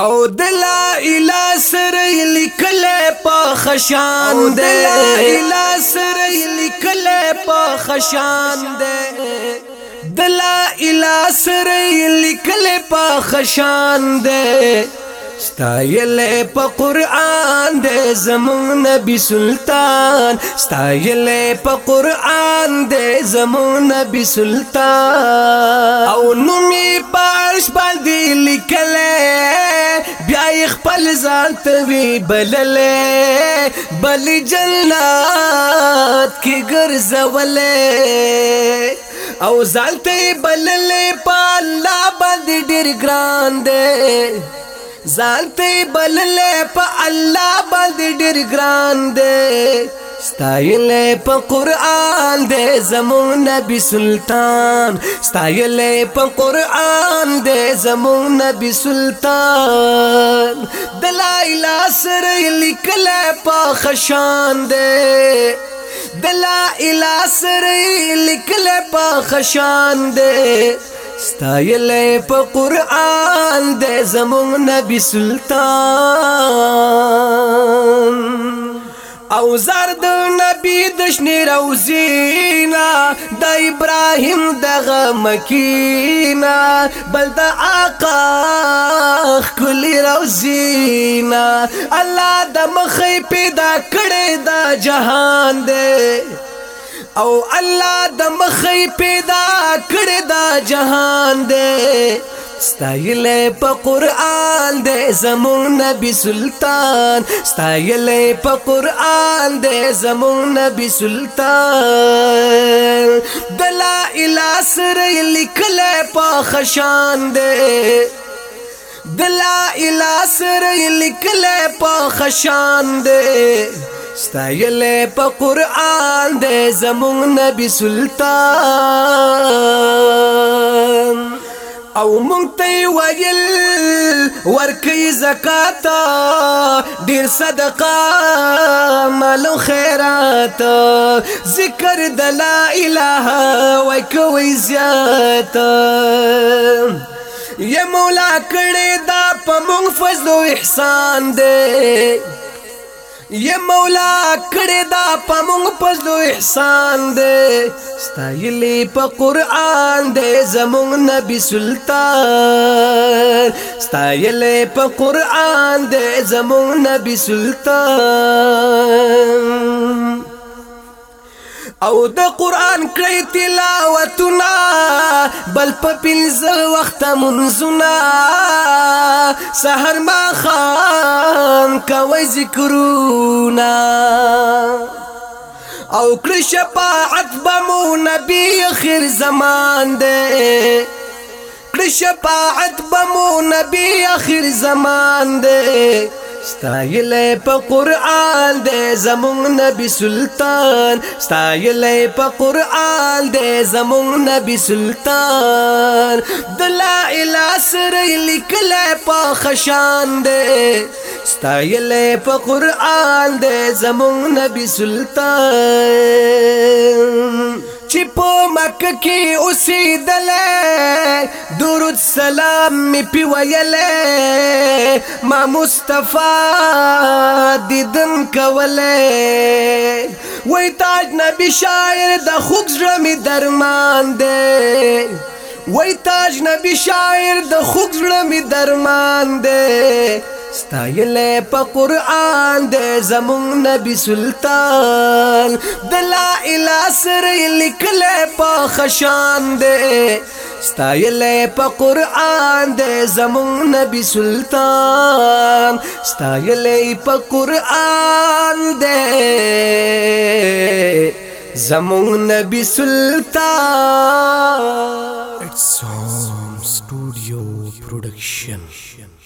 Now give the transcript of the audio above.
او د لا اله سره لیکل په خشان دې او د لا اله سره لیکل په خشان دې د لا اله سره لیکل په خشان دې ستایل په قران د زمون نبی سلطان ستایل په قران د زمون نبی سلطان او نومي پارش باندې خپل ځان ته وی بللې بل جنات کې ګرځولې او زالته بللې پالا باندې ډېر ګران دې زالته بللې په الله باندې ډېر ګران دې ستایل په قران دې زمون نبی سلطان ستایل په قران دې زمون نبی سلطان دلایل سره لیکل په خشان دې دلایل سره لیکل په خشان دې ستایل په قران دې زمون نبی سلطان او زار د نبی د شنی روزینا د ابراهیم دغه مکینا بل د آقا خل روزینا الله د مخې پیدا کړي دا جهان دی او الله د مخې پیدا کړي دا جهان دی ستایل په قران دې زمون نبی سلطان ستایل په قران دې زمون نبی سلطان دلا الا سر لیکل په خشان دې دلا الا سر لیکل په خشان دې ستایل په قران دې زمون نبی سلطان او مونږ ته ویل ورکې زکات ډیر صدقه مال خیرات ذکر د لا اله وکوي زیات یا مولا کړه دا په مونږ فضل او احسان دی یا مولا کړه دا پمون پزلو احسان دې ستایلی په قران دې زمون نبی سلطان ستایلی په قران دې زمون نبی سلطان او د قران کړي تلاوتونه بل په پنځه وخت منزونه سحر ما خام کوي ذکرونه او کړ شفاعت بمو نبی اخر زمان دی کړ شفاعت بمو نبی اخر زمان دی ستایل په قران دې زمون نبی سلطان ستایل په قران دې زمون نبی سلطان د لا اله سره لیکل په خشان دې ستایل په قران دې زمون نبی سلطان چې په مکه کې اوسېدل درود سلام می پیویل ما مصطفی دیدن کوله وای تاج نبی شاعر د خوږ ژمی درمان دی وای تاج نبی شاعر د خوږ ژمی درمان دی ستایل په قران د زمون نبی سلطان د لا اله سر لیکل په خشان دے ستایل په قران د زمون نبی سلطان ستایل په قران د زمون نبی سلطان It's Home Studio Production